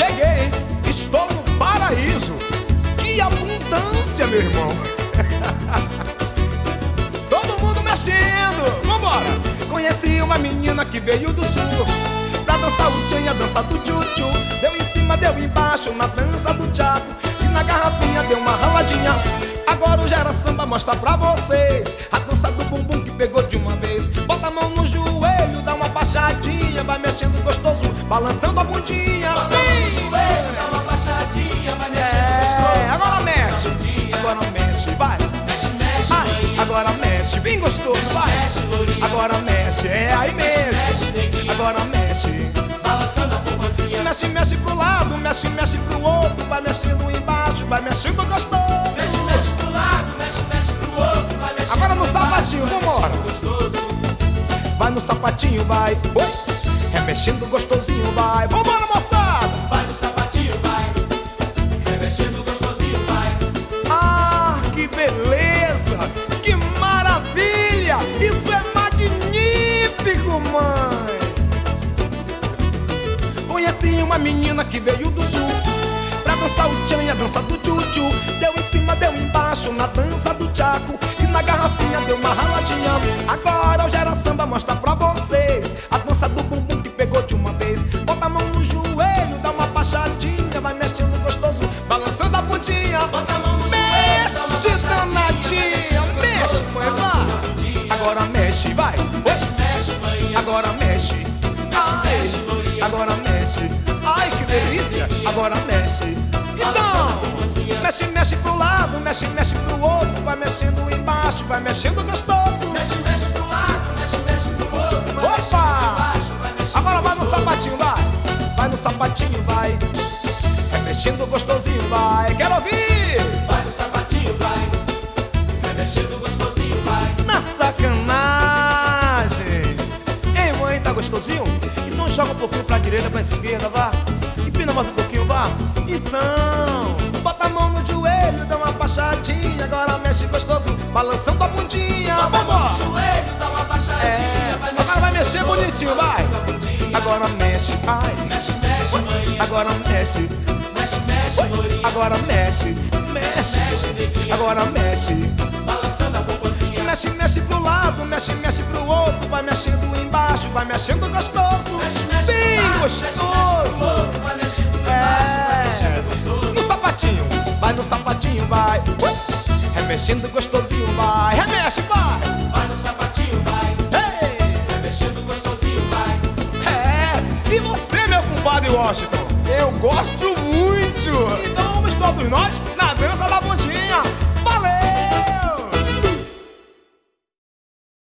Cheguei, estou no paraíso. Que abundância, meu irmão. Todo mundo mexendo. Vambora. Conheci uma menina que veio do sul pra dançar o tchan e a dança do tchu-tchu. Deu em cima, deu embaixo na dança do tchaco. E na garrafinha deu uma raladinha. Agora o Gera Samba mostra pra vocês a dança do bumbum que pegou de uma vez. Bota a mão no joelho, dá uma baixadinha, vai mexendo gostoso, balançando a bundinha. Mexe, bem gostoso, vai. Agora mexe, é aí mexe, mesmo. Agora mexe. Balançando a poupancinha. Mexe, mexe pro lado, mexe, mexe pro outro, vai mexendo embaixo, vai mexendo gostoso. Mexe, mexe pro lado, mexe, mexe pro outro. Vai mexendo Agora no sapatinho, vambora. mexendo. Vai no sapatinho, vai. Oi, remexendo gostosinho, vai. Vambora, moçada. Vai Conheci uma menina que veio do sul Pra dançar o tchan e a dança do tchu-tchu Deu em cima, deu embaixo na dança do tchaco E na garrafinha deu uma raladinha Agora o Gera Samba mostra pra vocês A dança do bumbum que pegou de uma vez Bota a mão no joelho, dá uma baixadinha Vai mexendo gostoso, balançando a bundinha Bota a mão no joelho, dá uma Mexe, danadinha, mexe, mãe, vai. Agora mexe, vai. Mexe, mexe, maninha. Agora mexe. Mexe, lourinha. agora mexe. Ai, que delícia. Agora mexe. Então, mexe, mexe pro lado, mexe, mexe pro outro. Vai mexendo embaixo, vai mexendo gostoso. Mexe, mexe pro lado, mexe, mexe pro outro. Vai mexendo Opa! embaixo, vai mexendo Agora vai no sapatinho, vai. Vai no sapatinho, vai. Vai mexendo gostosinho, vai. Quero ouvir. Vai no sapatinho, vai. Remexendo gostosinho, vai. Na sacanagem! Ei, mãe, tá gostosinho? Joga um pouquinho pra direita, pra esquerda, vá. Empina mais um pouquinho, vá. Então, bota a mão no joelho, dá uma baixadinha. Agora mexe gostoso, balançando a bundinha. Bota a mão no joelho, dá uma baixadinha. É, vai agora vai mexer gostoso, bonitinho, vai. Agora mexe, ai. Mexe, mexe, maninha. Agora mexe, Mexe, mexe, lourinha. agora mexe, mexe. Mexe, neguinha. Agora mexe. Balançando a poupancinha. Mexe, mexe pro lado, mexe, mexe pro outro, vai mexendo vai mexendo gostoso, Mexe, mexe bem pro lado, mexe, mexe pro gostoso. Vai mexendo embaixo, vai mexendo gostoso. No sapatinho, vai no sapatinho, vai. Ui, Remexendo gostosinho, vai. Remexe, vai. Vai no sapatinho, vai. Ei, Remexendo gostosinho, vai. é. E você, meu compadre Washington? Eu gosto muito! Então vamos todos nós